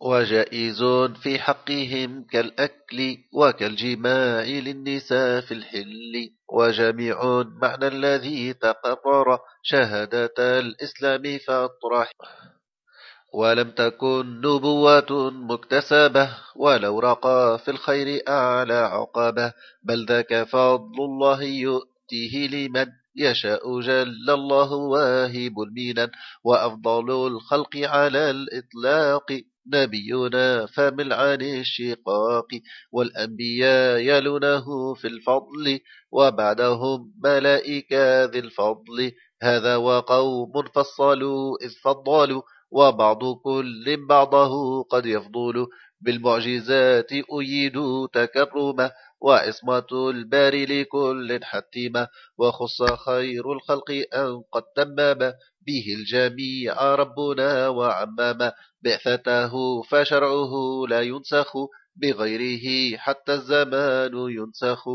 وجائز في حقهم كالأكل وكالجماع للنساء في الحل. وجميع معنى الذي تقرر شهادة الإسلام فاطرح ولم تكن نبوة مكتسبة ولو رقى في الخير أعلى عقبة. بل ذاك فضل الله يؤتيه لمن يشاء. جل الله واهب المينا وأفضل الخلق على الإطلاق. نبينا فمل عن الشقاق والأنبياء يلونه في الفضل وبعدهم ملائكة ذي الفضل. هذا وقوم فصلوا إذ فضلوا وبعض كل بعضه قد يفضل. بالمعجزات أيد تكرمه وعصمة الباري لكل حتيمة. وخص خير الخلق أن قد تمام به الجميع ربنا وعمام بعثته فشرعه لا ينسخ بغيره حتى الزمان ينسخ.